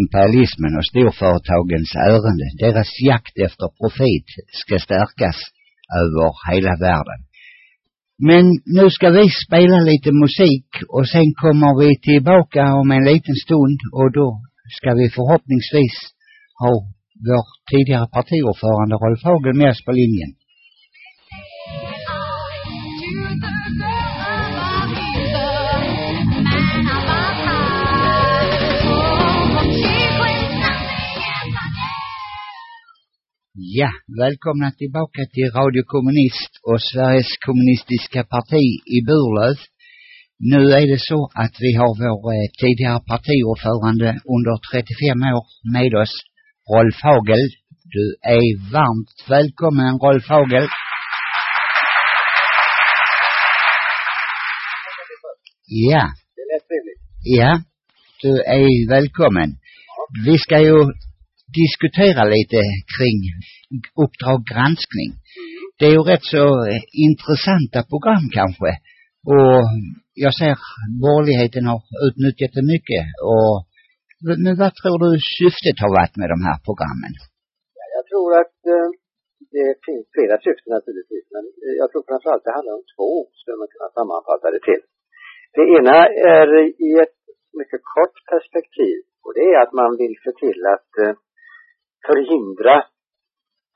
imperialismen och storföretagens ärende. Deras jakt efter profit ska stärkas över hela världen. Men nu ska vi spela lite musik och sen kommer vi tillbaka om en liten stund och då ska vi förhoppningsvis ha vår tidigare partiordförande Rolf Hagel med oss på linjen. Ja, välkomna tillbaka till Radio Kommunist och Sveriges kommunistiska parti i Burlöv. Nu är det så att vi har vår eh, tidigare partiordförande under 35 år med oss, Rolf Hagel. Du är varmt välkommen, Rolf Hagel. Ja. Det lät trevligt. Ja, du är välkommen. Vi ska ju diskutera lite kring Uppdrag granskning. Det är ju rätt så intressanta program kanske. Och jag ser borgerligheten har utnyttjat det mycket. Och, men vad tror du syftet har varit med de här programmen? Jag tror att eh, det finns flera syften naturligtvis. Men jag tror framförallt det handlar om två, skulle man kunna sammanfatta det till. Det ena är i ett mycket kort perspektiv. Och det är att man vill se till att eh, förhindra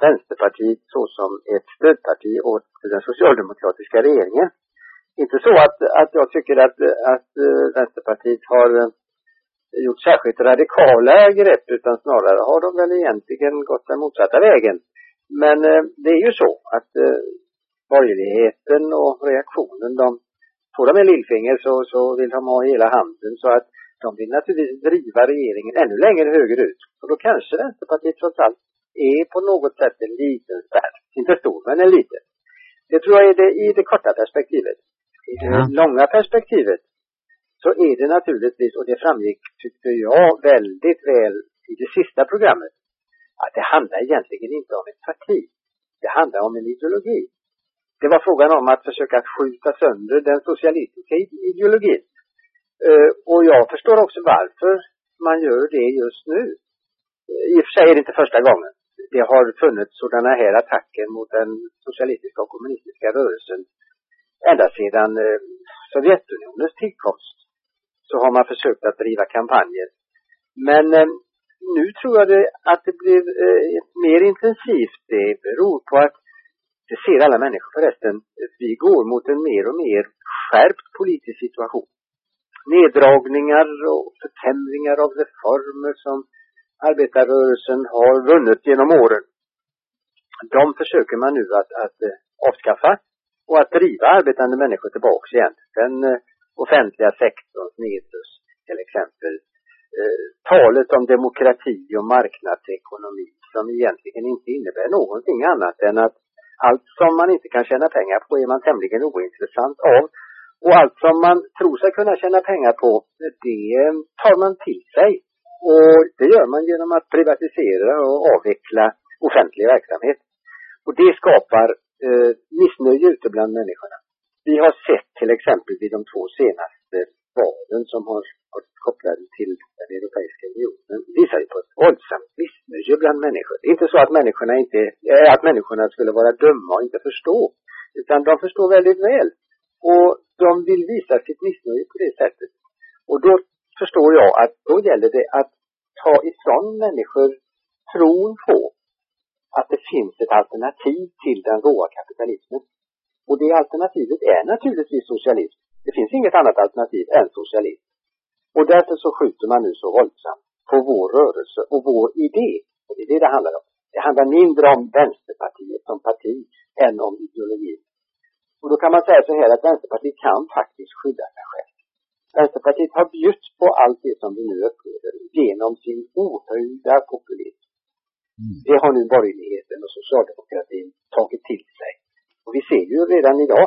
Vänsterpartiet såsom ett stödparti åt den socialdemokratiska regeringen. Inte så att, att jag tycker att, att eh, Vänsterpartiet har eh, gjort särskilt radikala grepp utan snarare har de väl egentligen gått den motsatta vägen. Men eh, det är ju så att borgerligheten och reaktionen, de får de en lillfinger så, så vill de ha hela handen så att de vill naturligtvis driva regeringen ännu längre högerut. Och då kanske Vänsterpartiet trots allt är på något sätt en liten spärr. Inte stor, men en liten. Det tror jag är det i det korta perspektivet. I det ja. långa perspektivet så är det naturligtvis, och det framgick, tyckte jag, väldigt väl i det sista programmet, att det handlar egentligen inte om ett parti. Det handlar om en ideologi. Det var frågan om att försöka skjuta sönder den socialistiska ideologin. Eh, och jag förstår också varför man gör det just nu. Eh, I och för sig är det inte första gången det har funnits sådana här attacker mot den socialistiska och kommunistiska rörelsen ända sedan eh, Sovjetunionens tillkomst. Så har man försökt att driva kampanjer. Men nu tror jag det, att det blir eh, mer intensivt. Det beror på att det ser alla människor förresten. Vi går mot en mer och mer skärpt politisk situation. Neddragningar och förtämringar av reformer som arbetarrörelsen har vunnit genom åren. De försöker man nu att, att eh, avskaffa och att driva arbetande människor tillbaks igen. Den eh, offentliga sektorns nedrust till exempel. Eh, talet om demokrati och marknadsekonomi som egentligen inte innebär någonting annat än att allt som man inte kan tjäna pengar på är man tämligen ointressant av. Och allt som man tror sig kunna tjäna pengar på, det tar man till sig och det gör man genom att privatisera och avveckla offentlig verksamhet. Och det skapar eh, missnöje ute bland människorna. Vi har sett till exempel vid de två senaste valen som har varit kopplade till den Europeiska unionen visar ju på ett våldsamt missnöje bland människor. Det är inte så att människorna inte, äh, att människorna skulle vara dumma och inte förstå. Utan de förstår väldigt väl. Och de vill visa sitt missnöje på det sättet. Och då förstår jag att då gäller det att ta ifrån människor tron på att det finns ett alternativ till den råa kapitalismen. Och det alternativet är naturligtvis socialism. Det finns inget annat alternativ än socialism. Och därför så skjuter man nu så våldsamt på vår rörelse och vår idé. Och det är det det handlar om. Det handlar mindre om Vänsterpartiet som parti än om ideologin. Och då kan man säga så här att Vänsterpartiet kan faktiskt skydda sig själv. Vänsterpartiet har bjudit på allt det som vi nu upplever genom sin ohöjda populism. Mm. Det har nu borgerligheten och socialdemokratin tagit till sig. Och vi ser ju redan idag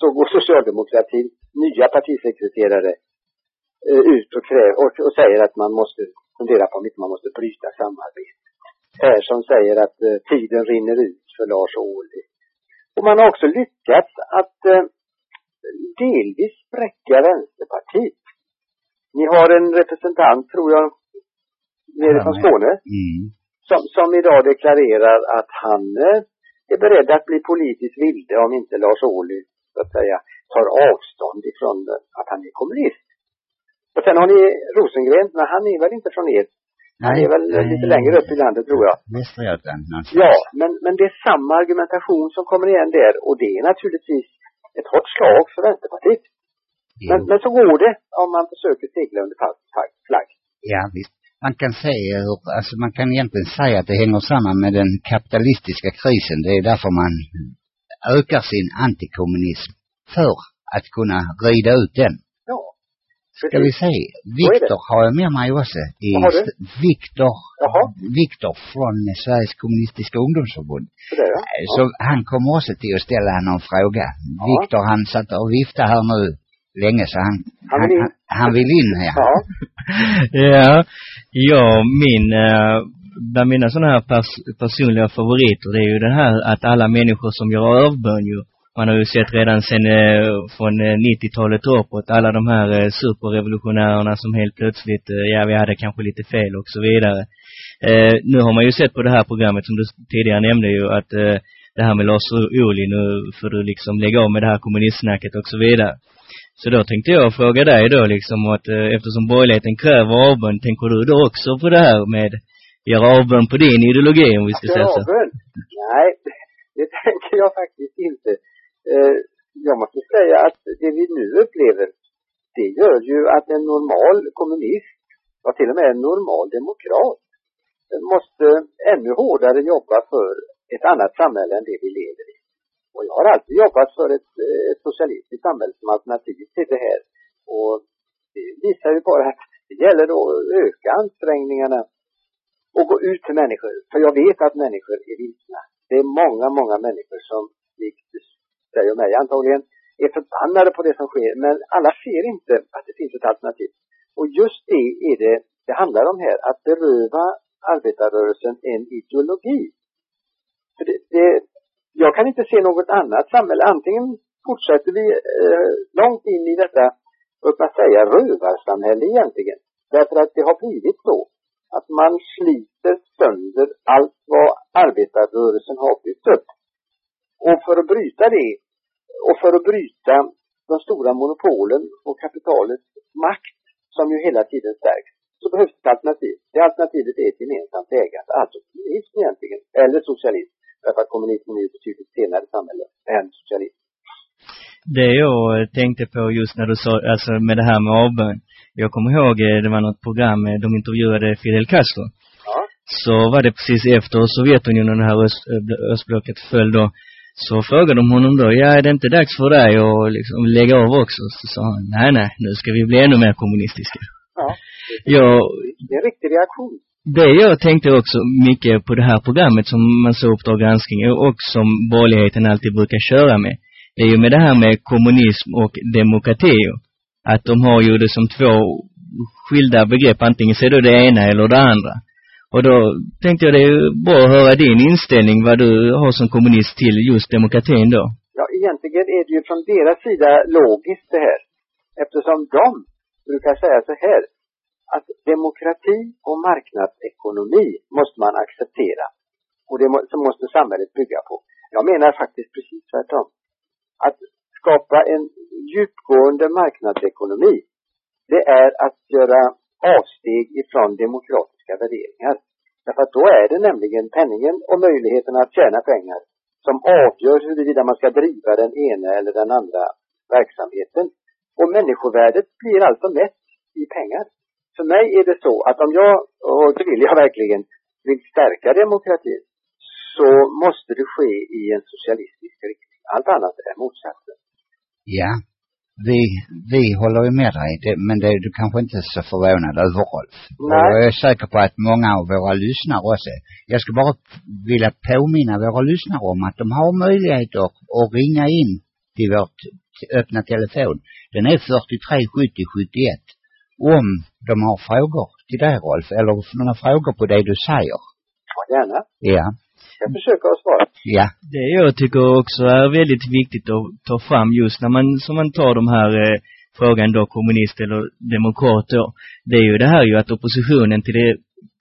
så går socialdemokratin, nya partisekreterare, eh, ut och, kräver, och, och, säger att man måste fundera på om inte man måste bryta samarbete. Persson säger att eh, tiden rinner ut för Lars Ohly. Och man har också lyckats att eh, delvis spräcka Vänsterpartiet. Ni har en representant, tror jag, nere från Skåne. Mm. Som, som idag deklarerar att han eh, är beredd att bli politiskt vilde om inte Lars Ohly, så att säga, tar avstånd ifrån att han är kommunist. Och sen har ni Rosengren, men han är väl inte från er? Han är väl nej, lite längre upp i landet tror jag. Västra Götaland. Ja, men, men det är samma argumentation som kommer igen där och det är naturligtvis ett hårt slag för Vänsterpartiet. Jo. Men, men så går det om man försöker segla under falsk flagg- flagg. Ja, visst. Man kan säga hur, alltså man kan egentligen säga att det hänger samman med den kapitalistiska krisen. Det är därför man ökar sin antikommunism. För att kunna rida ut den. Ja. Ska vi se. Viktor har jag med mig också. I Viktor, Viktor från Sveriges kommunistiska ungdomsförbund. sådär ja. Eh, Så han kommer också till att ställa någon fråga. Viktor han satt och viftade här nu länge så han, Han vill in. han, han vill in här. Ja, Ja, ja min, eh, bland mina sådana här pers personliga favoriter, det är ju det här att alla människor som gör avbön ju, man har ju sett redan sen eh, från eh, 90-talet och uppåt, alla de här eh, superrevolutionärerna som helt plötsligt, eh, ja vi hade kanske lite fel och så vidare. Eh, nu har man ju sett på det här programmet som du tidigare nämnde ju att eh, det här med Lars Ohly, nu får du liksom lägga av med det här kommunistsnacket och så vidare. Så då tänkte jag fråga dig då liksom att eh, eftersom borgerligheten kräver avbön, tänker du då också på det här med göra avbön på din ideologi om vi ska säga så? avbön? Nej, det tänker jag faktiskt inte. Eh, jag måste säga att det vi nu upplever, det gör ju att en normal kommunist, ja till och med en normal demokrat, måste ännu hårdare jobba för ett annat samhälle än det vi lever i. Och jag har alltid jobbat för ett, eh, ett socialistiskt samhälle som alternativ till det här. Och det visar ju bara att det gäller då att öka ansträngningarna och gå ut till människor. För jag vet att människor är vilsna. Det är många, många människor som, likt dig och mig antagligen, är förbannade på det som sker. Men alla ser inte att det finns ett alternativ. Och just det är det det handlar om här. Att beröva arbetarrörelsen en ideologi. För det, det, jag kan inte se något annat samhälle. Antingen fortsätter vi eh, långt in i detta, låt mig säga, rövarsamhälle egentligen. Därför att det har blivit så att man sliter sönder allt vad arbetarrörelsen har byggt upp. Och för att bryta det och för att bryta de stora monopolen och kapitalets makt som ju hela tiden stärks så behövs ett alternativ. Det alternativet är ett gemensamt ägande, alltså kommunism egentligen, eller socialism. Därför att kommunismen är ju betydligt senare samhälle än socialism. Det jag tänkte på just när du sa, alltså med det här med avbön. Jag kommer ihåg, eh, det var något program, eh, de intervjuade Fidel Castro. Ja, Så var det precis efter Sovjetunionen, det här öst, ö- östblocket föll då. Så frågade de honom då, ja är det inte dags för dig att liksom lägga av också? Så sa han, nej nej, nu ska vi bli ännu mer kommunistiska. ja. Ja, Det är en riktig reaktion. det jag tänkte också mycket på det här programmet som man såg Uppdrag granskning och som borgerligheten alltid brukar köra med. Det är ju med det här med kommunism och demokrati. Att de har ju det som två skilda begrepp, antingen är det det ena eller det andra. Och då tänkte jag det är ju bra att höra din inställning, vad du har som kommunist till just demokratin då. Ja, egentligen är det ju från deras sida logiskt det här. Eftersom de brukar säga så här att demokrati och marknadsekonomi måste man acceptera. Och det må, så måste samhället bygga på. Jag menar faktiskt precis tvärtom. Att skapa en djupgående marknadsekonomi, det är att göra avsteg ifrån demokratiska värderingar. Därför att då är det nämligen penningen och möjligheten att tjäna pengar som avgör huruvida man ska driva den ena eller den andra verksamheten. Och människovärdet blir alltså mätt i pengar. För mig är det så att om jag, och det vill jag verkligen, vill stärka demokratin så måste det ske i en socialistisk riktning. Allt annat är motsatsen. Ja, vi, vi håller ju med dig, det, men det, du kanske inte är så förvånad över Rolf. Nej. Och jag är säker på att många av våra lyssnare också. Jag skulle bara vilja påminna våra lyssnare om att de har möjligheter att ringa in till vårt öppna telefon. Den är 43 70 71. Om de har frågor till dig Rolf, eller några frågor på det du säger. Ja, gärna. Ja, Jag försöker att svara. ja, Det jag tycker också är väldigt viktigt att ta fram just när man, som man tar de här eh, frågan då kommunist eller demokrat då, det är ju det här ju att oppositionen till det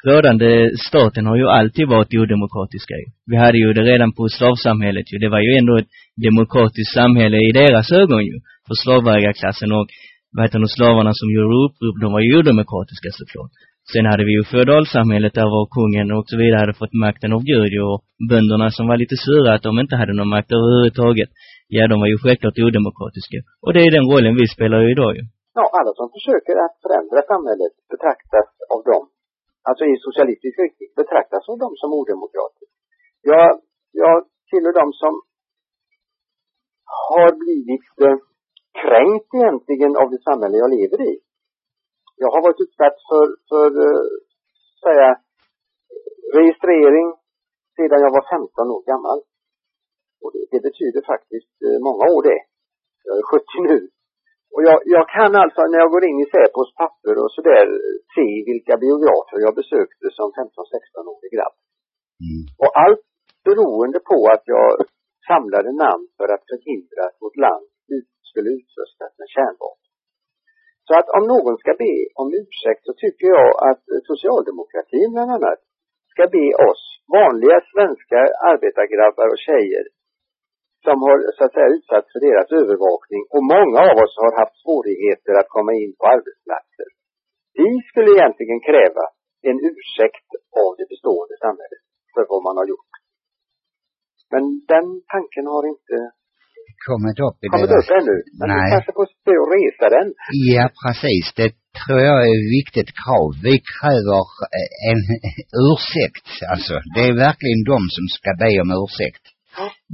rådande staten har ju alltid varit odemokratiska. Vi hade ju det redan på slavsamhället ju. Det var ju ändå ett demokratiskt samhälle i deras ögon ju. För slavägarklassen och, vad heter det, slavarna som gjorde uppror, de var ju odemokratiska såklart. Sen hade vi ju feodalsamhället där var kungen och så vidare hade fått makten av Gud och bönderna som var lite sura att de inte hade någon makt överhuvudtaget. Ja, de var ju självklart odemokratiska. Och det är den rollen vi spelar ju idag ju. Ja, alla som försöker att förändra samhället betraktas av dem, alltså i socialistisk riktning, betraktas av dem som odemokratiska. Jag, jag tillhör dem som har blivit eh, kränkt egentligen av det samhälle jag lever i. Jag har varit utsatt för, för eh, säga, registrering sedan jag var 15 år gammal. Och det, det betyder faktiskt eh, många år det. Jag är 70 nu. Och jag, jag kan alltså när jag går in i Säpos papper och sådär se vilka biografer jag besökte som 15-16-årig grabb. Mm. Och allt beroende på att jag samlade namn för att förhindra att vårt land ut, skulle utrustas med kärnvapen. Så att om någon ska be om ursäkt så tycker jag att socialdemokratin bland annat ska be oss vanliga svenska arbetargrabbar och tjejer som har så att säga utsatts för deras övervakning och många av oss har haft svårigheter att komma in på arbetsplatser. Vi skulle egentligen kräva en ursäkt av det bestående samhället för vad man har gjort. Men den tanken har inte Kommit upp i kommit deras... upp ännu. Men Nej. kanske får se och resa den. Ja, precis. Det tror jag är ett viktigt krav. Vi kräver eh, en ursäkt. Alltså, det är verkligen de som ska be om ursäkt.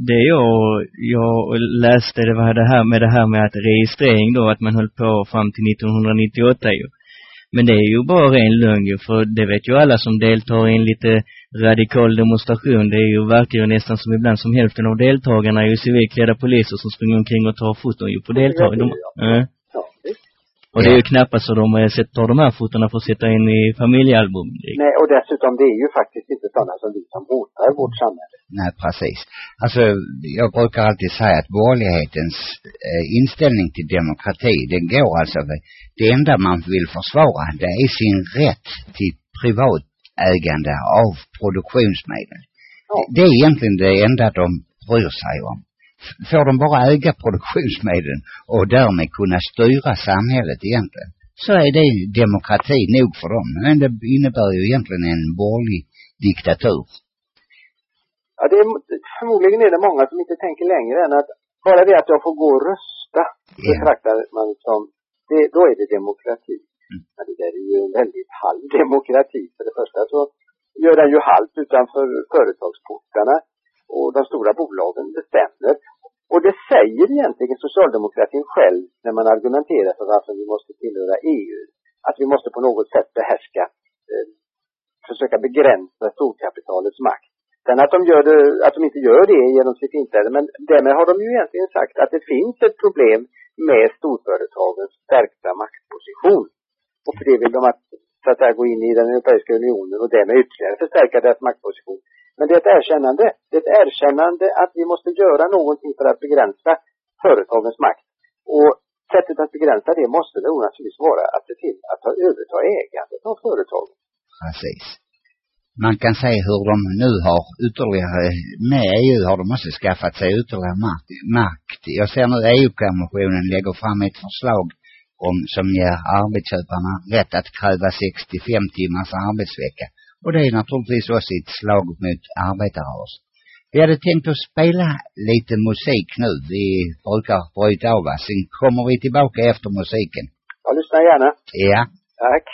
Det jag, jag läste, det var det här med det här med att registrering då, att man höll på fram till 1998 ju. Men det är ju bara ren lögn ju, för det vet ju alla som deltar i en lite radikal demonstration. Det är ju verkar ju nästan som ibland som hälften av deltagarna är ju civilklädda poliser som springer omkring och tar foton ju på deltagarna. De, ja. Visst. Och det är ju knappast så de tar de här fotona för att sätta in i familjealbum. Nej, och dessutom det är ju faktiskt inte sådana som vi som hotar vårt samhälle. Nej, precis. Alltså, jag brukar alltid säga att borgerlighetens eh, inställning till demokrati, den går alltså, det enda man vill försvara, det är sin rätt till privat ägande av produktionsmedel. Ja. Det är egentligen det enda de bryr sig om. Får de bara äga produktionsmedlen och därmed kunna styra samhället egentligen, så är det demokrati nog för dem. Men det innebär ju egentligen en borgerlig diktatur. Ja, det är, förmodligen är det många som inte tänker längre än att bara det att jag får gå och rösta betraktar man som, det, då är det demokrati. Mm. Men det där är ju en väldigt halv demokrati. För det första så gör den ju halt utanför företagsportarna och de stora bolagen bestämmer. Och det säger egentligen socialdemokratin själv när man argumenterar för varför vi måste tillhöra EU. Att vi måste på något sätt behärska, eh, försöka begränsa storkapitalets makt. Sen att de, gör det, att de inte gör det genom sitt inträde, men därmed har de ju egentligen sagt att det finns ett problem med storföretagens stärkta maktposition. Och för det vill de att, så att säga, gå in i den Europeiska unionen och därmed ytterligare förstärka deras maktposition. Men det är ett erkännande. Det är ett erkännande att vi måste göra någonting för att begränsa företagens makt. Och sättet att begränsa det måste då naturligtvis vara att se till att ta, överta ägandet av företagen. Precis. Man kan se hur de nu har ytterligare, med EU har de också skaffat sig ytterligare makt. Jag ser nu EU-kommissionen lägger fram ett förslag om, som ger arbetsköparna rätt att kräva 65 timmars arbetsvecka. Och det är naturligtvis också ett slag mot arbetarrörelsen. Vi hade tänkt att spela lite musik nu. Vi brukar bryta av oss. Sen kommer vi tillbaka efter musiken. Jag lyssnar gärna. Ja. Tack.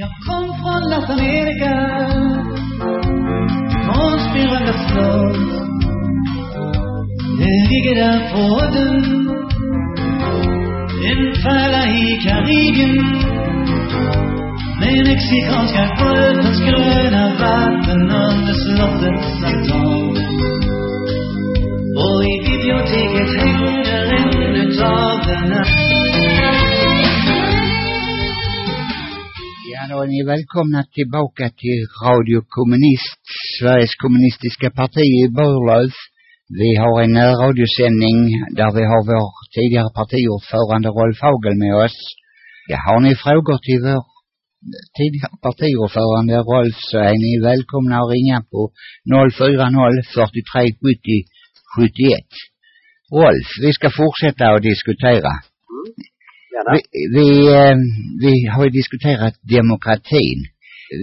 Jag kom från Latinamerika Från spirande flod Det ligger där på udden en pärla i Karibien Med mexikanska sjöns gröna vatten under slottets altan Och i biblioteket hänger ännu tavlorna Ja, då är ni välkomna tillbaka till Radio Kommunist, Sveriges kommunistiska parti i Burlöv. Vi har en eh, radiosändning där vi har vår tidigare partiordförande Rolf Hagel med oss. Ja, har ni frågor till vår tidigare partiordförande Rolf så är ni välkomna att ringa på 040 43 70 71. Rolf, vi ska fortsätta att diskutera. Mm. Vi, vi, eh, vi har ju diskuterat demokratin.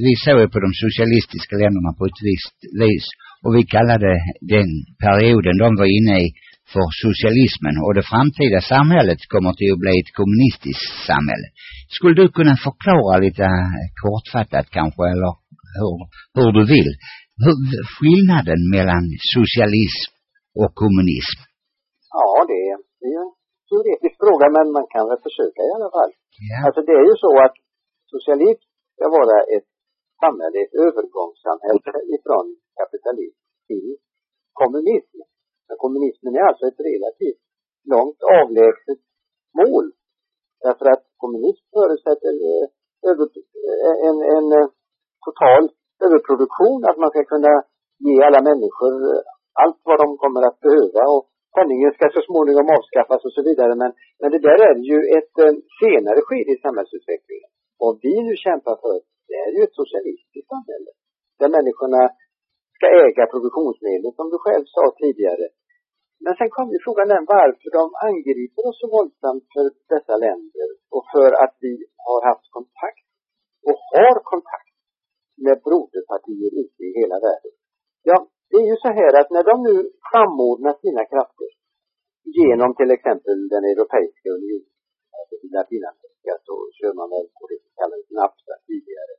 Vi såg ju på de socialistiska länderna på ett visst vis och vi kallade den perioden de var inne i för socialismen och det framtida samhället kommer till att bli ett kommunistiskt samhälle. Skulle du kunna förklara lite kortfattat kanske eller hur, hur du vill hur, skillnaden mellan socialism och kommunism? Ja, det är, det är en teoretisk fråga men man kan väl försöka i alla fall. Ja. Alltså det är ju så att socialism ska vara ett samhälle, ett övergångssamhälle ifrån kapitalism till kommunism. Men kommunismen är alltså ett relativt långt avlägset mål. Därför att kommunism förutsätter eh, över, eh, en, en eh, total överproduktion, att man ska kunna ge alla människor allt vad de kommer att behöva och penningen ska så småningom avskaffas och så vidare. Men, men det där är ju ett senare skede i samhällsutvecklingen. Vad vi nu kämpar för, det är ju ett socialistiskt samhälle. Där människorna ska äga produktionsmedlen som du själv sa tidigare. Men sen kom ju frågan den varför de angriper oss så våldsamt för dessa länder och för att vi har haft kontakt och har kontakt med broderpartier ute i hela världen. Ja, det är ju så här att när de nu samordnar sina krafter genom till exempel den Europeiska unionen, alltså Latinamerika så kör man väl på det som kallades NAFTA tidigare.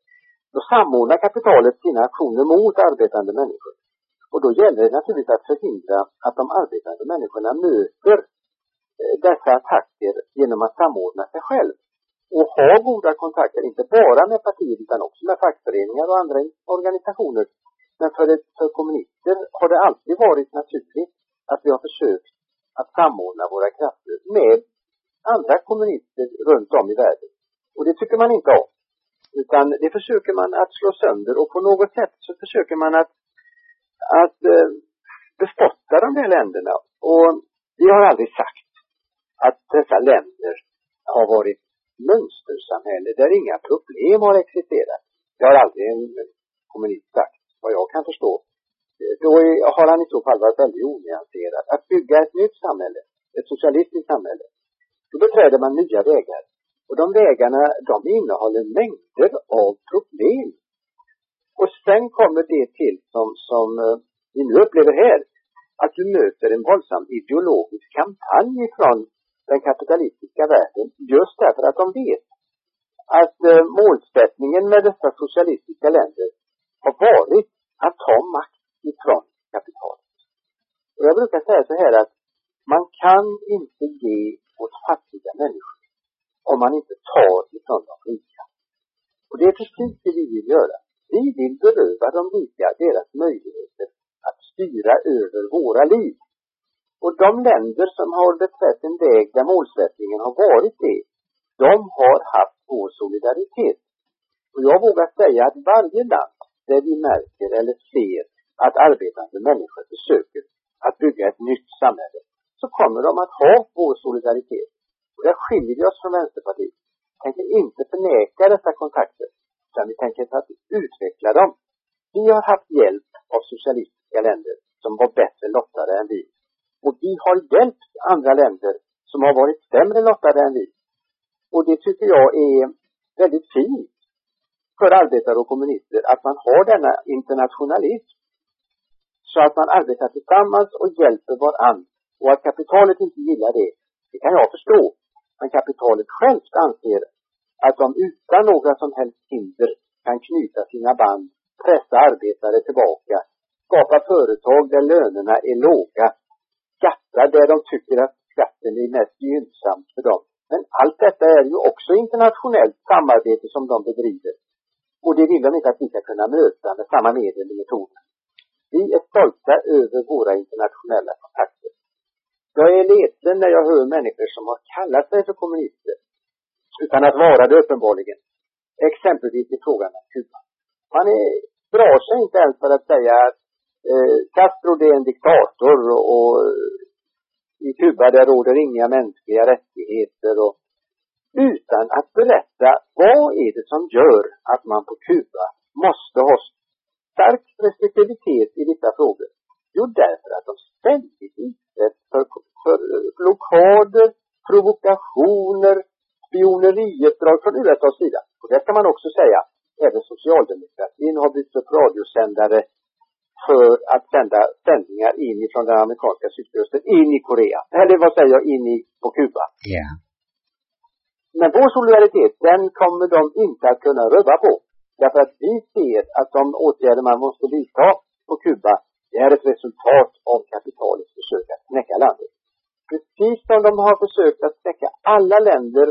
Då samordnar kapitalet sina aktioner mot arbetande människor. Och då gäller det naturligtvis att förhindra att de arbetande människorna möter eh, dessa attacker genom att samordna sig själv och ha goda kontakter, inte bara med partier utan också med fackföreningar och andra organisationer. Men för, det, för kommunister har det alltid varit naturligt att vi har försökt att samordna våra krafter med andra kommunister runt om i världen. Och det tycker man inte om. Utan det försöker man att slå sönder och på något sätt så försöker man att, att eh, bespotta de här länderna. Och vi har aldrig sagt att dessa länder har varit mönstersamhälle där inga problem har existerat. Det har aldrig en kommunist sagt, vad jag kan förstå. Eh, då är, har han i så fall varit väldigt onyanserad. Att bygga ett nytt samhälle, ett socialistiskt samhälle, då beträder man nya vägar. Och de vägarna, de innehåller mängder av problem. Och sen kommer det till som, som eh, vi nu upplever här, att du möter en våldsam ideologisk kampanj från den kapitalistiska världen just därför att de vet att eh, målsättningen med dessa socialistiska länder har varit att ta makt ifrån kapitalet. Och jag brukar säga så här att man kan inte ge åt fattiga människor om man inte tar ifrån de rika. Och det är precis det vi vill göra. Vi vill beröva de rika deras möjligheter att styra över våra liv. Och de länder som har beträtt en väg där målsättningen har varit det, de har haft vår solidaritet. Och jag vågar säga att varje land där vi märker eller ser att arbetande människor försöker att bygga ett nytt samhälle, så kommer de att ha vår solidaritet. Och där skiljer vi oss från Vänsterpartiet. Vi tänker inte förneka dessa kontakter, utan vi tänker att utveckla dem. Vi har haft hjälp av socialistiska länder som var bättre lottade än vi. Och vi har hjälpt andra länder som har varit sämre lottade än vi. Och det tycker jag är väldigt fint för arbetare och kommunister att man har denna internationalism. Så att man arbetar tillsammans och hjälper varandra. Och att kapitalet inte gillar det, det kan jag förstå. Men kapitalet självt anser att de utan några som helst hinder kan knyta sina band, pressa arbetare tillbaka, skapa företag där lönerna är låga, skatta där de tycker att skatten är mest gynnsam för dem. Men allt detta är ju också internationellt samarbete som de bedriver. Och det vill de inte att vi ska kunna möta med samma medel och metoder. Vi är stolta över våra internationella kontakter. Jag är ledsen när jag hör människor som har kallat sig för kommunister utan att vara det uppenbarligen. Exempelvis i frågan om Kuba. Man är, drar sig inte ens för att säga att eh, Castro det är en diktator och, och i Kuba där råder inga mänskliga rättigheter och utan att berätta vad är det som gör att man på Kuba måste ha stark restriktivitet i vissa frågor. Jo, därför att de ständigt utsätts för, för blockader, provokationer, spioneriuppdrag från USAs sida. Och det ska man också säga, även socialdemokratin har byggt upp radiosändare för att sända sändningar in ifrån den amerikanska sydkusten in i Korea. Eller vad säger jag, in i, på Kuba. Ja. Men vår solidaritet, den kommer de inte att kunna rubba på. Därför att vi ser att de åtgärder man måste vidta på Kuba, det är ett resultat av kapitalets försök att knäcka landet. Precis som de har försökt att knäcka alla länder,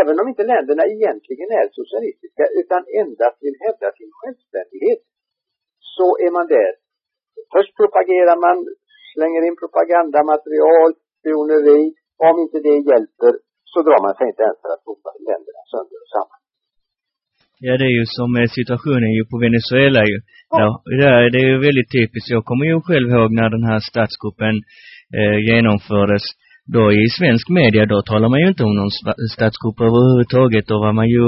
även om inte länderna egentligen är socialistiska utan endast vill hävda sin självständighet, så är man där. Först propagerar man, slänger in propagandamaterial, spioneri. Om inte det hjälper så drar man sig inte ens för att fota länderna sönder och samman. Ja, det är ju som situationen ju på Venezuela ju. Ja. ja det är ju väldigt typiskt. Jag kommer ju själv ihåg när den här statskuppen eh, genomfördes. Då i svensk media, då talar man ju inte om någon statskupp överhuvudtaget. Då var man ju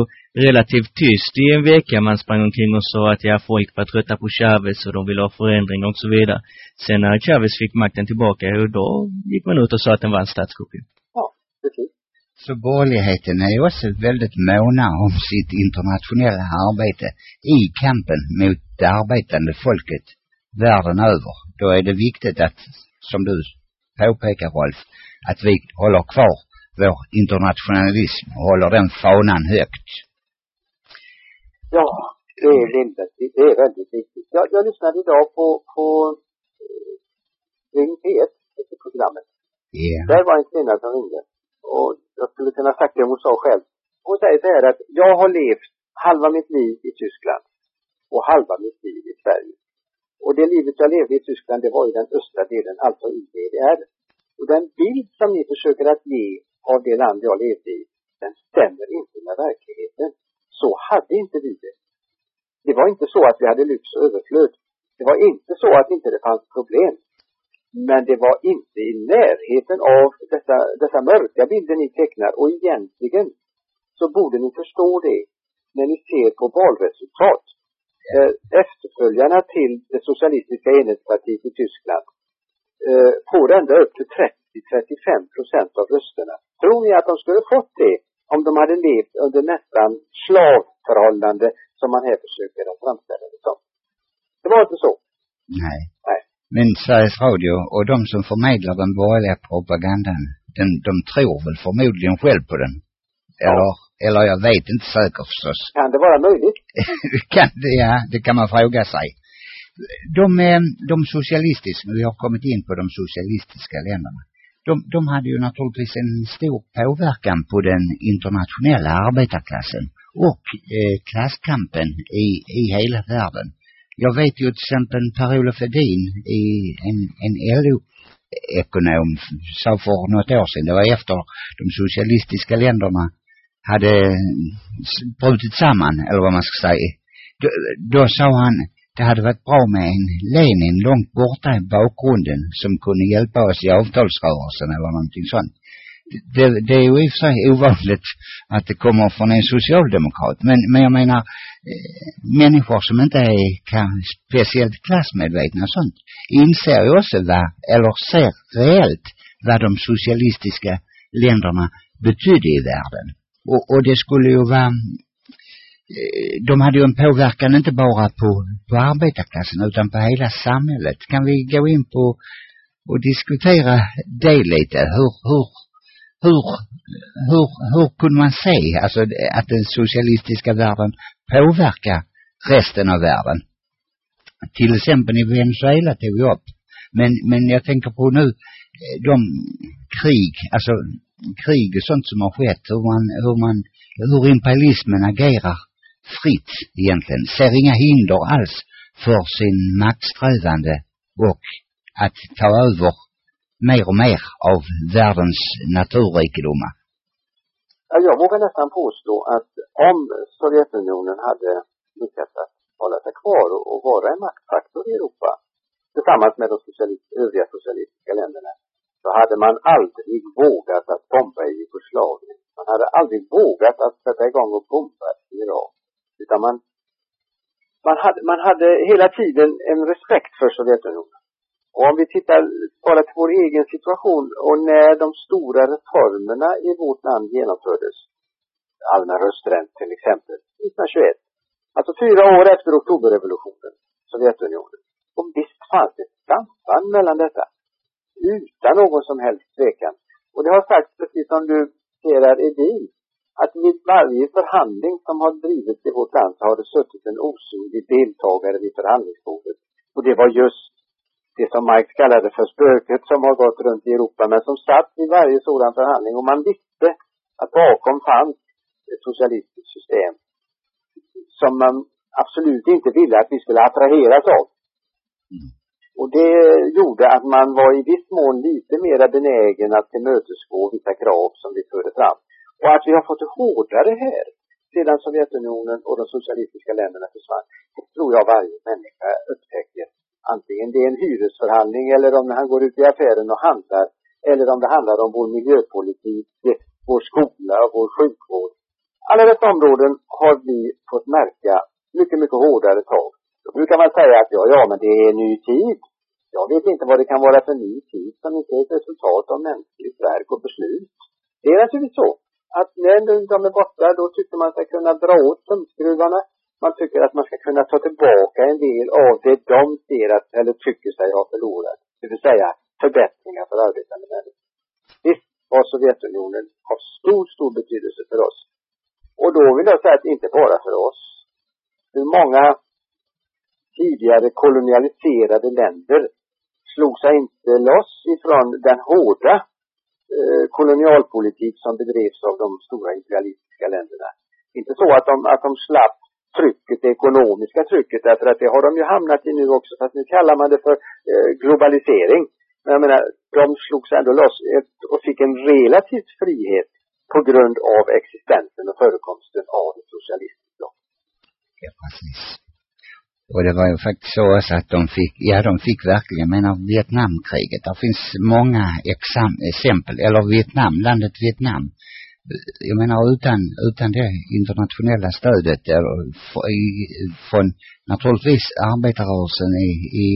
relativt tyst i en vecka. Man sprang omkring och sa att ja, folk var trötta på Chavez och de ville ha förändring och så vidare. Sen när Chavez fick makten tillbaka, då gick man ut och sa att den var en statskupp Ja, precis. Så borgerligheten är också väldigt måna om sitt internationella arbete i kampen mot det arbetande folket världen över. Då är det viktigt att, som du påpekar Rolf, att vi håller kvar vår internationalism och håller den fanan högt. Ja, det är rimligt. Det är väldigt viktigt. Jag, jag lyssnade idag på, på eh, Ring P1, programmet. Yeah. Där var en kvinna som ringde. Och jag skulle kunna sagt det hon sa själv. Hon säger så här att jag har levt halva mitt liv i Tyskland och halva mitt liv i Sverige. Och det livet jag levde i Tyskland, det var i den östra delen, alltså i DDR. Och den bild som ni försöker att ge av det land jag levde i, den stämmer inte med verkligheten. Så hade inte vi det. Det var inte så att vi hade lyx och överflöd. Det var inte så att inte det fanns problem. Men det var inte i närheten av dessa, dessa mörka bilder ni tecknar och egentligen så borde ni förstå det när ni ser på valresultat. Eh, efterföljarna till det socialistiska enhetspartiet i Tyskland eh, får ända upp till 30-35 procent av rösterna. Tror ni att de skulle fått det om de hade levt under nästan slavförhållande som man här försöker att framställa det som? Det var inte så. Nej. Nej. Men Sveriges Radio och de som förmedlar den borgerliga propagandan, den, de tror väl förmodligen själv på den. Eller, ja. eller jag vet inte säkert förstås. Kan det vara möjligt? kan det, ja, det kan man fråga sig. De, eh, de socialistiska, vi har kommit in på de socialistiska länderna. De, de hade ju naturligtvis en stor påverkan på den internationella arbetarklassen och eh, klasskampen i, i hela världen. Jag vet ju till exempel Per-Olof Edin i en, en LO-ekonom sa för något år sedan, det var efter de socialistiska länderna hade brutit samman, eller vad man ska säga. Då, då sa han, det hade varit bra med en Lenin långt borta i bakgrunden som kunde hjälpa oss i avtalsrörelsen eller någonting sånt det, det är ju i och för sig ovanligt att det kommer från en socialdemokrat. Men, men jag menar, eh, människor som inte är kan, speciellt klassmedvetna och sånt inser ju också vad, eller ser reellt vad de socialistiska länderna betydde i världen. Och, och det skulle ju vara eh, de hade ju en påverkan inte bara på, på arbetarklassen utan på hela samhället. Kan vi gå in på och diskutera det lite? Hur, hur hur, hur, hur kunde man se alltså att den socialistiska världen påverkar resten av världen? Till exempel i Venezuela tog vi upp. Men, men jag tänker på nu eh, de krig, alltså krig och sånt som har skett, hur man, hur man, hur imperialismen agerar fritt egentligen, ser inga hinder alls för sin maktsträvande och att ta över mer och mer av världens naturrikedomar? Ja, jag vågar nästan påstå att om Sovjetunionen hade lyckats att hålla sig kvar och, och vara en maktfaktor i Europa tillsammans med de socialist, övriga socialistiska länderna så hade man aldrig vågat att bomba i Jugoslavien. Man hade aldrig vågat att sätta igång och bomba i Irak. Utan man, man hade, man hade hela tiden en respekt för Sovjetunionen. Och om vi tittar bara till vår egen situation och när de stora reformerna i vårt land genomfördes, allmän rösträtt till exempel, 1921, alltså fyra år efter oktoberrevolutionen, Sovjetunionen. Och visst fanns det ett samband mellan detta. Utan någon som helst tvekan. Och det har sagts, precis som du citerar Edin, att vid varje förhandling som har drivits i vårt land så har det suttit en osynlig deltagare vid förhandlingsbordet. Och det var just det som Marx kallade för spöket som har gått runt i Europa men som satt i varje sådan förhandling och man visste att bakom fanns ett socialistiskt system som man absolut inte ville att vi skulle attraheras av. Mm. Och det gjorde att man var i viss mån lite mera benägen att tillmötesgå vissa krav som vi förde fram. Och att vi har fått det hårdare här sedan Sovjetunionen och de socialistiska länderna försvann, det tror jag varje människa upptäcker. Antingen det är en hyresförhandling eller om han går ut i affären och handlar eller om det handlar om vår miljöpolitik, vår skola, vår sjukvård. Alla dessa områden har vi fått märka mycket, mycket hårdare tag. Då brukar man säga att ja, ja, men det är en ny tid. Jag vet inte vad det kan vara för ny tid som inte är ett resultat av mänskligt verk och beslut. Det är naturligtvis så att när de är borta, då tycker man sig kunna dra åt tumskruvarna. Man tycker att man ska kunna ta tillbaka en del av det de ser att, eller tycker sig ha förlorat. Det vill säga förbättringar för arbetande människor. Visst var Sovjetunionen av stor, stor betydelse för oss. Och då vill jag säga att inte bara för oss. Hur många tidigare kolonialiserade länder slog sig inte loss ifrån den hårda eh, kolonialpolitik som bedrevs av de stora imperialistiska länderna. Inte så att de, att de slapp trycket, det ekonomiska trycket, därför att det har de ju hamnat i nu också, fast nu kallar man det för eh, globalisering. Men jag menar, de slogs ändå loss och fick en relativ frihet på grund av existensen och förekomsten av ett socialistiskt block. Ja, precis. Och det var ju faktiskt så också att de fick, ja de fick verkligen, men av Vietnamkriget, det finns många exempel, eller Vietnam, landet Vietnam. Jag menar utan, utan det internationella stödet eller från naturligtvis arbetarrörelsen i, i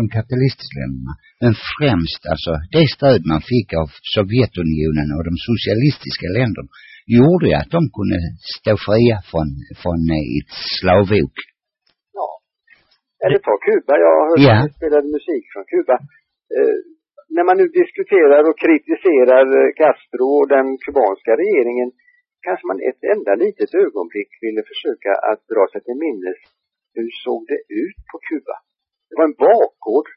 de kapitalistiska länderna. Men främst alltså det stöd man fick av Sovjetunionen och de socialistiska länderna gjorde ju att de kunde stå fria från, från ett slavok. Eller ta Kuba, jag har hört Ja. att spelade musik från Kuba. Eh, när man nu diskuterar och kritiserar eh, Castro och den kubanska regeringen kanske man ett enda litet ögonblick ville försöka att dra sig till minnes hur såg det ut på Kuba? Det var en bakgård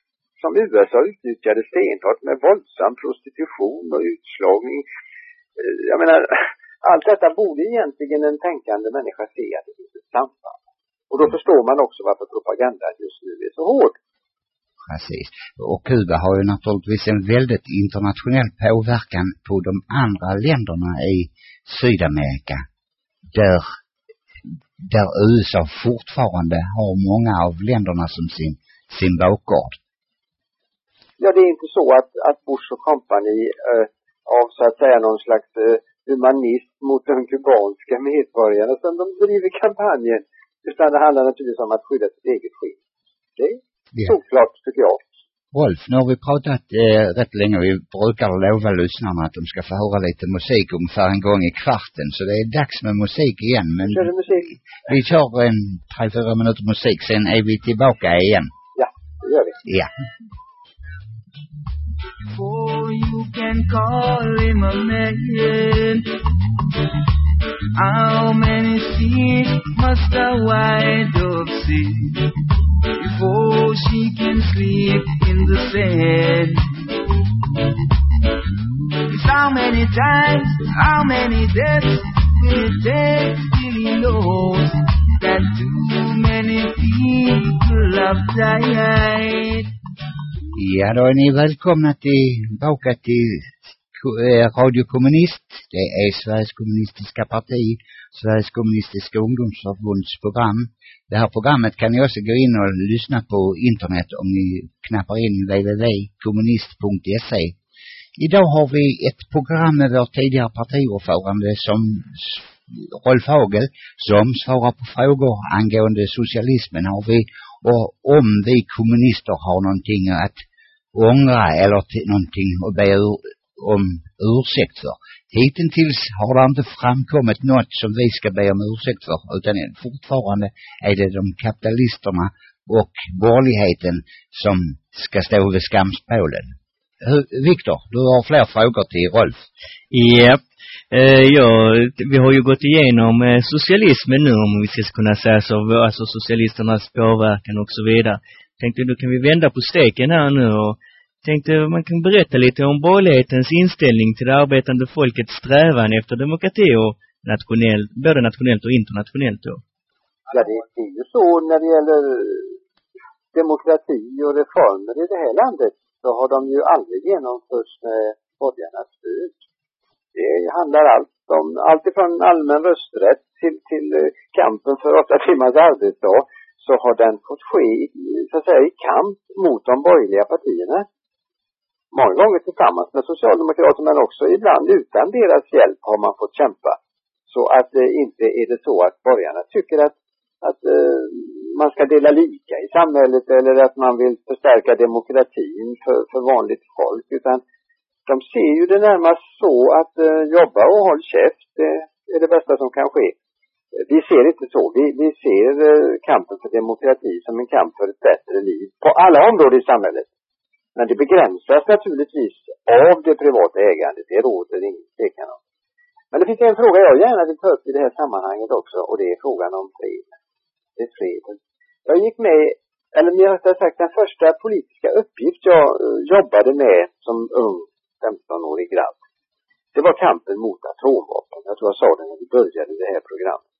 som USA utnyttjade stenhårt med våldsam prostitution och utslagning. Eh, jag menar, allt detta borde egentligen en tänkande människa se att det finns ett samband. Och då förstår man också varför propagandan just nu är så hård. Precis. Och Kuba har ju naturligtvis en väldigt internationell påverkan på de andra länderna i Sydamerika. Där, där USA fortfarande har många av länderna som sin, sin bakgård. Ja, det är inte så att, att Bush och company eh, av så att säga någon slags eh, humanism mot de kubanska medborgarna som de driver kampanjen. Utan det handlar naturligtvis om att skydda sitt eget skinn. Det Ja. såklart, tycker jag. Rolf, nu har vi pratat eh, rätt länge. Vi brukar lova lyssnarna att de ska få höra lite musik ungefär en gång i kvarten. Så det är dags med musik igen. Men Kör musik? vi kör en tre, fyra minuter musik. Sen är vi tillbaka igen. Ja, det gör vi. Ja. before you can call him a man. How many seas must a white dove see before she can sleep in the sand? It's how many times, how many deaths it take till he knows that too many people have died? Ja, då är ni välkomna tillbaka till eh, Radio Kommunist. Det är Sveriges kommunistiska parti, Sveriges kommunistiska ungdomsförbunds program. Det här programmet kan ni också gå in och lyssna på internet om ni knappar in www.kommunist.se. Idag har vi ett program med vår tidigare partiordförande som Rolf Hagel som svarar på frågor angående socialismen har vi och om vi kommunister har någonting att ångra eller till någonting att be om ursäkt för. Hittills har det inte framkommit något som vi ska be om ursäkt för utan fortfarande är det de kapitalisterna och borgerligheten som ska stå vid skamspålen. Viktor, du har fler frågor till Rolf. Ja, eh, ja, vi har ju gått igenom eh, socialismen nu om vi ska kunna säga så, alltså socialisternas påverkan och så vidare. Tänkte då kan vi vända på steken här nu och tänkte man kan berätta lite om borgerlighetens inställning till det arbetande folkets strävan efter demokrati och nationellt, både nationellt och internationellt då. Ja, det, det är ju så när det gäller demokrati och reformer i det här landet så har de ju aldrig genomförts med borgarnas stöd. Det handlar allt om, allt ifrån allmän rösträtt till, till eh, kampen för åtta timmars arbetsdag så har den fått ske, så att säga, i kamp mot de borgerliga partierna. Många gånger tillsammans med socialdemokrater men också ibland utan deras hjälp har man fått kämpa. Så att eh, inte är det så att borgarna tycker att, att eh, man ska dela lika i samhället eller att man vill förstärka demokratin för, för vanligt folk utan de ser ju det närmast så att eh, jobba och håll käft, det är det bästa som kan ske. Vi ser inte så. Vi, vi ser eh, kampen för demokrati som en kamp för ett bättre liv på alla områden i samhället. Men det begränsas naturligtvis av det privata ägandet, det råder ingen tvekan om. Men det finns en fråga jag gärna vill ta upp i det här sammanhanget också och det är frågan om fred. Det är freden. Jag gick med, eller mer rättare sagt den första politiska uppgift jag eh, jobbade med som ung 15-årig grabb. Det var kampen mot atomvapen. Jag tror jag sa det när vi började det här programmet.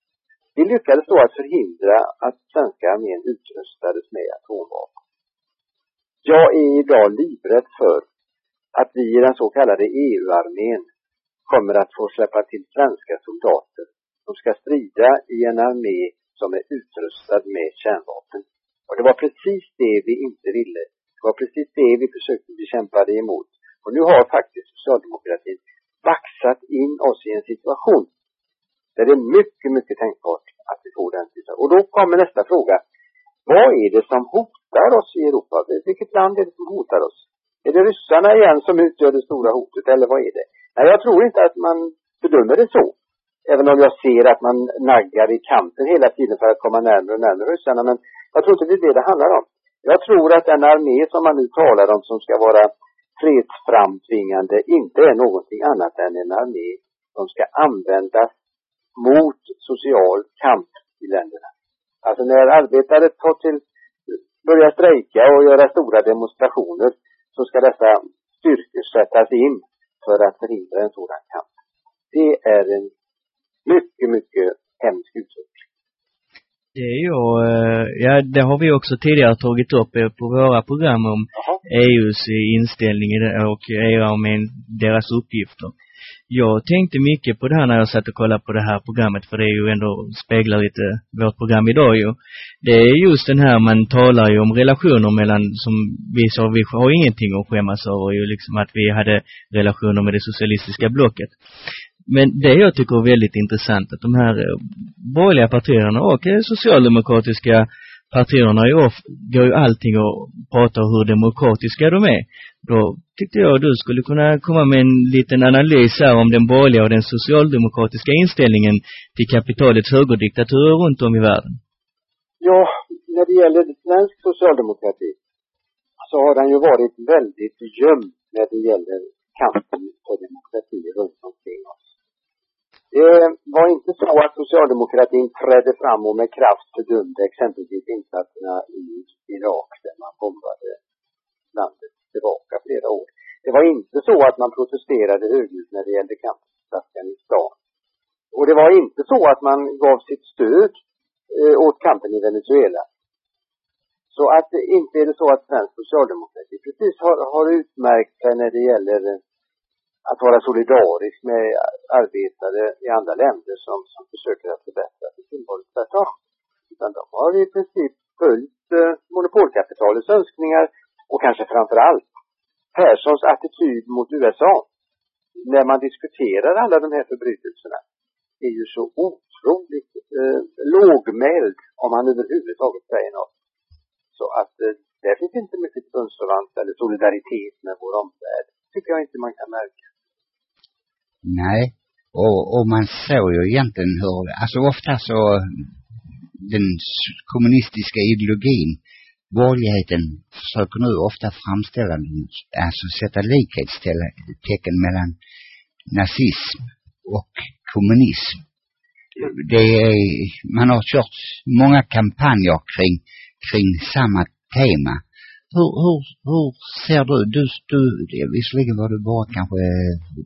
Vi lyckades då att förhindra att svenska armén utrustades med atomvapen. Jag är idag livrädd för att vi i den så kallade EU-armén kommer att få släppa till svenska soldater som ska strida i en armé som är utrustad med kärnvapen. Och det var precis det vi inte ville. Det var precis det vi försökte bekämpa det emot. Och nu har faktiskt socialdemokratin baxat in oss i en situation där det är mycket, mycket tänkbart att vi får den situationen. Och då kommer nästa fråga. Vad är det som hotar oss i Europa? Vilket land är det som hotar oss? Är det ryssarna igen som utgör det stora hotet eller vad är det? Nej, jag tror inte att man bedömer det så. Även om jag ser att man naggar i kanten hela tiden för att komma närmare och närmare ryssarna. Men jag tror inte det är det det handlar om. Jag tror att den armé som man nu talar om som ska vara fredsframtvingande inte är någonting annat än en armé som ska användas mot social kamp i länderna. Alltså när arbetare tar till, börjar strejka och göra stora demonstrationer så ska dessa styrkor sättas in för att förhindra en sådan kamp. Det är en mycket, mycket hemsk utveckling. Det är ju, eh, ja det har vi också tidigare tagit upp eh, på våra program om Aha. EUs inställning och EU-armén, deras uppgifter. Jag tänkte mycket på det här när jag satt och kollade på det här programmet, för det är ju ändå, speglar lite vårt program idag ju. Det är just den här, man talar ju om relationer mellan, som vi sa, vi har ingenting att skämmas över ju, liksom att vi hade relationer med det socialistiska blocket. Men det jag tycker är väldigt intressant att de här eh, borgerliga partierna och eh, socialdemokratiska partierna i år, går ju allting och pratar hur demokratiska de är. Då tyckte jag du skulle kunna komma med en liten analys här om den borgerliga och den socialdemokratiska inställningen till kapitalets högerdiktaturer runt om i världen. Ja, när det gäller svensk socialdemokrati så har den ju varit väldigt gömd när det gäller kampen för demokrati runt omkring oss. Det var inte så att socialdemokratin trädde fram och med kraft fördömde exempelvis insatserna i Irak där man bombade landet tillbaka flera år. Det var inte så att man protesterade högljutt när det gällde kampen mot Afghanistan. Och det var inte så att man gav sitt stöd eh, åt kampen i Venezuela. Så att inte är det så att svensk socialdemokrati precis har, har utmärkt sig när det gäller eh, att vara solidarisk med arbetare i andra länder som, som försöker att förbättra sin tillvaro. Tvärtom. Utan de har i princip följt eh, monopolkapitalets önskningar och kanske framför allt Perssons attityd mot USA när man diskuterar alla de här förbrytelserna är ju så otroligt eh, lågmäld om han överhuvudtaget säger något. Så att eh, där finns inte mycket bundsförvant eller solidaritet med vår omvärld. tycker jag inte man kan märka. Nej, och, och man såg ju egentligen hur, alltså ofta så den kommunistiska ideologin, borgerligheten försöker nu ofta framställa den, alltså sätta likhetstecken mellan nazism och kommunism. Det är, man har kört många kampanjer kring, kring samma tema. Hur, hur, hur ser du, du, du, visserligen var du bara kanske,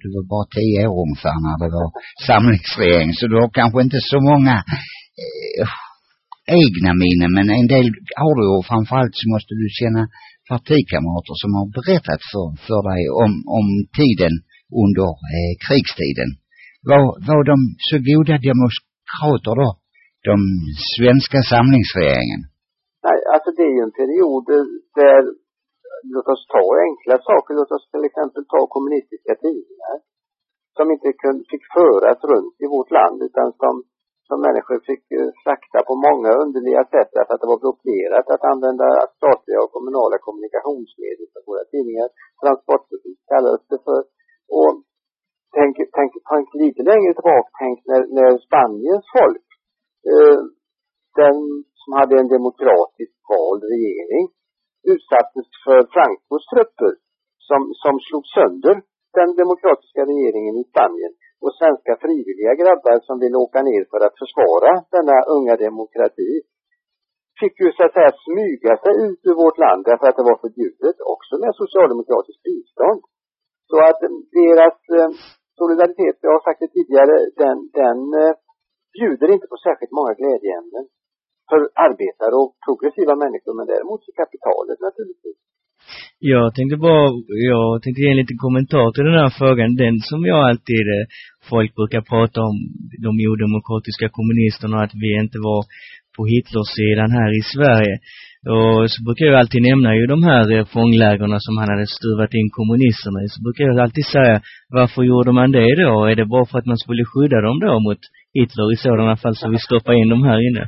du var bara tio år ungefär när det var samlingsregering, så du har kanske inte så många eh, egna minnen, men en del har du och framförallt så måste du känna partikamrater som har berättat för, för dig om, om tiden under eh, krigstiden. Var, var de så goda demokrater då? De svenska samlingsregeringen? Alltså det är ju en period där, låt oss ta enkla saker, låt oss till exempel ta kommunistiska tidningar som inte kunde, fick föras runt i vårt land utan som, som människor fick eh, slakta på många underliga sätt därför att det var blockerat att använda statliga och kommunala kommunikationsmedel för våra tidningar. Transportpolitik kallades det för. Och tänk, tänk, tänk lite längre tillbaka, tänk när, när Spaniens folk eh, den som hade en demokratiskt vald regering utsattes för Francos trupper som, som slog sönder den demokratiska regeringen i Spanien och svenska frivilliga grabbar som ville åka ner för att försvara denna unga demokrati fick ju så att säga smyga sig ut ur vårt land därför att det var förbjudet också med socialdemokratiskt bistånd. Så att deras eh, solidaritet, jag har sagt det tidigare, den, den eh, bjuder inte på särskilt många glädjeämnen för arbetare och progressiva människor, men däremot för kapitalet naturligtvis. Jag tänkte bara, jag tänkte ge en liten kommentar till den här frågan. Den som jag alltid, eh, folk brukar prata om, de odemokratiska kommunisterna, att vi inte var på Hitlersidan här i Sverige. Och så brukar jag alltid nämna ju de här eh, fånglägren som han hade stuvat in kommunisterna i. Så brukar jag alltid säga, varför gjorde man det då? Är det bara för att man skulle skydda dem då mot Hitler i sådana fall så vi stoppar in dem här inne?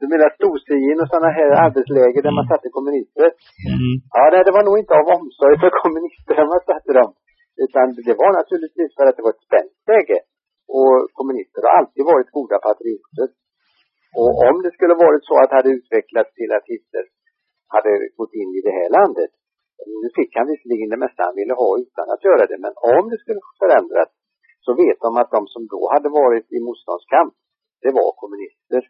Du menar Storsien och sådana här arbetsläger där man satte kommunister? Mm. Ja, nej, det var nog inte av omsorg för kommunister man satte dem. Utan det var naturligtvis för att det var ett spänt läge. Och kommunister har alltid varit goda patrioter. Och om det skulle varit så att det hade utvecklats till att Hitler hade gått in i det här landet. Nu fick han visserligen det mesta han ville ha utan att göra det, men om det skulle förändras så vet de att de som då hade varit i motståndskamp, det var kommunister.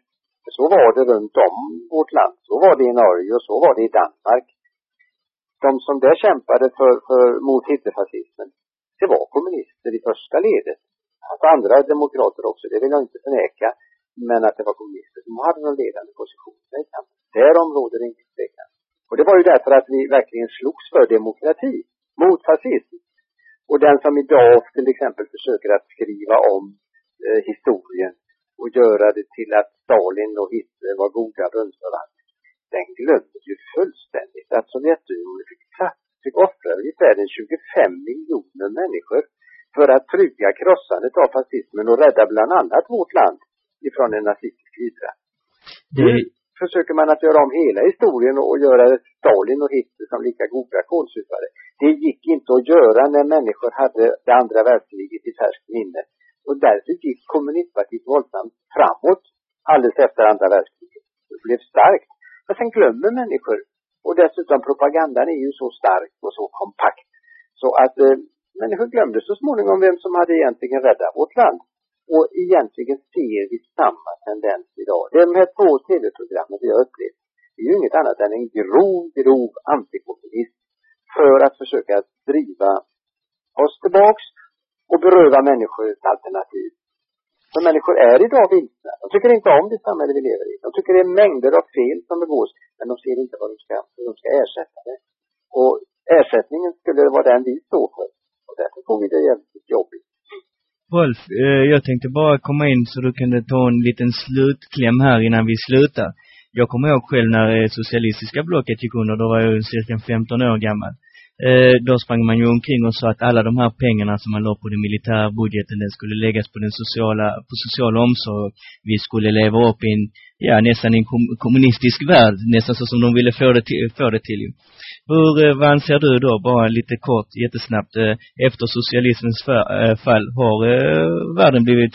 Så var det runt om vårt land. Så var det i Norge och så var det i Danmark. De som där kämpade för, för, mot Hitlerfascismen, det var kommunister i första ledet. Att andra demokrater också, det vill jag inte förneka. Men att det var kommunister som hade de ledande positionerna i kampen. Därom råder det ingen tvekan. Och det var ju därför att vi verkligen slogs för demokrati mot fascism. Och den som idag till exempel försöker att skriva om eh, historien och göra det till att Stalin och Hitler var goda bundsförvanter. Den glömmer ju fullständigt att Sovjetunionen fick, fick offra ungefär 25 miljoner människor för att trygga krossandet av fascismen och rädda bland annat vårt land ifrån en nazistisk hydra. Nu försöker man att göra om hela historien och göra Stalin och Hitler som lika goda kålsupare. Det gick inte att göra när människor hade det andra världskriget i färskt minne. Och därför gick kommunistpartiet våldsamt framåt alldeles efter andra världskriget. Det blev starkt. Men sen glömmer människor. Och dessutom propagandan är ju så stark och så kompakt. Så att eh, människor glömde så småningom vem som hade egentligen räddat vårt land. Och egentligen ser vi samma tendens idag. De här två tv-programmen vi har upplevt är ju inget annat än en grov, grov antikommunism för att försöka driva oss tillbaks och beröva människor ett alternativ. För människor är idag vilsna. De tycker inte om det samhälle vi lever i. De tycker det är mängder av fel som begås, men de ser inte vad de ska, hur de ska ersätta det. Och ersättningen skulle vara den vi står för. Och därför får vi det jävligt jobbigt. Rolf, eh, jag tänkte bara komma in så du kunde ta en liten slutkläm här innan vi slutar. Jag kommer ihåg själv när eh, socialistiska blocket gick under, då var jag cirka 15 år gammal. Eh, då sprang man ju omkring och sa att alla de här pengarna som man la på den militära budgeten, den skulle läggas på den sociala, på social omsorg. Vi skulle leva upp i en, ja nästan en kommunistisk värld, nästan så som de ville få det till, få det till ju. Hur, eh, vad anser du då, bara lite kort, jättesnabbt, eh, efter socialismens fall, har världen blivit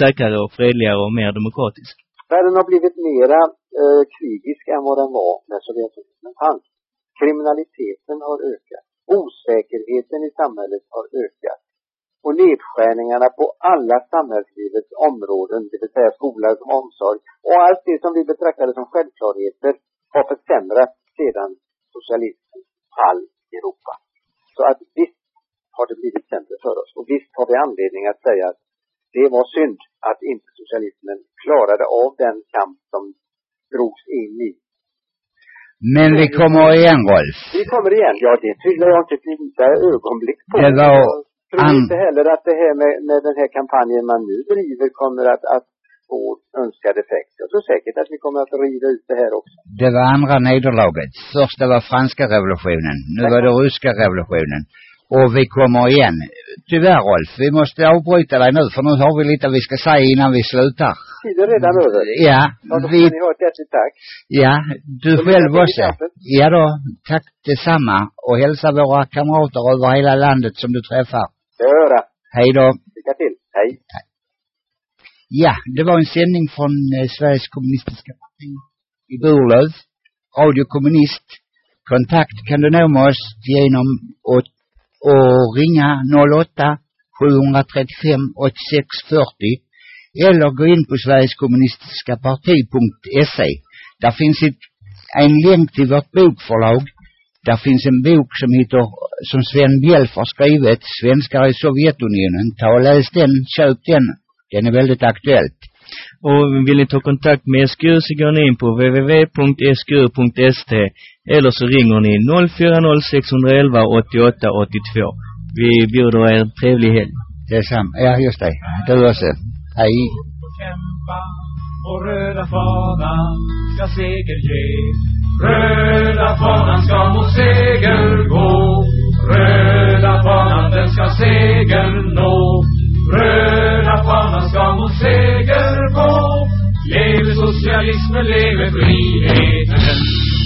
säkrare och fredligare och mer demokratisk? Världen har blivit mera eh, krigisk än vad den var när Sovjetunionen fanns. Kriminaliteten har ökat. Osäkerheten i samhället har ökat. Och nedskärningarna på alla samhällslivets områden, det vill säga skola, omsorg och allt det som vi betraktade som självklarheter har försämrats sedan socialismens fall i Europa. Så att visst har det blivit sämre för oss. Och visst har vi anledning att säga att det var synd att inte socialismen klarade av den kamp som drogs in i. Men vi kommer igen Rolf. Vi kommer igen. Ja, det tvivlar jag inte ett minsta ögonblick på. Det var Jag tror an- inte heller att det här med, med den här kampanjen man nu driver kommer att, att få önskad effekt. Jag tror säkert att vi kommer att rida ut det här också. Det var andra nederlaget. Första var franska revolutionen. Nu var det ryska revolutionen. Och vi kommer igen. Tyvärr Rolf, vi måste avbryta dig nu för nu har vi lite vi ska säga innan vi slutar. Tiden redan över. Ja, Ja, då vi, ni ha ett hjärtligt tack. ja, du Så själv också. Ja då, tack detsamma. Och hälsa våra kamrater över hela landet som du träffar. Det gör jag. Hej då. Lycka till. Hej. Ja, det var en sändning från eh, Sveriges kommunistiska parti i Burlöv. Radio Kommunist. Kontakt kan du nå med oss genom och ringa 08 735 86 40 eller gå in på Sveriges kommunistiska parti.se. Där finns ett, en länk till vårt bokförlag. Där finns en bok som heter, som Sven Bjelf har skrivit, Svenskar i Sovjetunionen. Ta och läs den, köp den. Den är väldigt aktuellt. Och vill ni ta kontakt med SGU så går ni in på www.sgu.st eller så ringer ni 040 611 88 82. Vi bjuder er en trevlig helg. Detsamma. Ja, just det. Du också. Hej. kämpa och röda fanan ska seger ge. Röda fanan ska mot seger gå. Röda fanan den ska seger nå. Röda fanan ska mot seger gå. Leve socialismen, leve friheten.